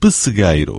pessegueiro.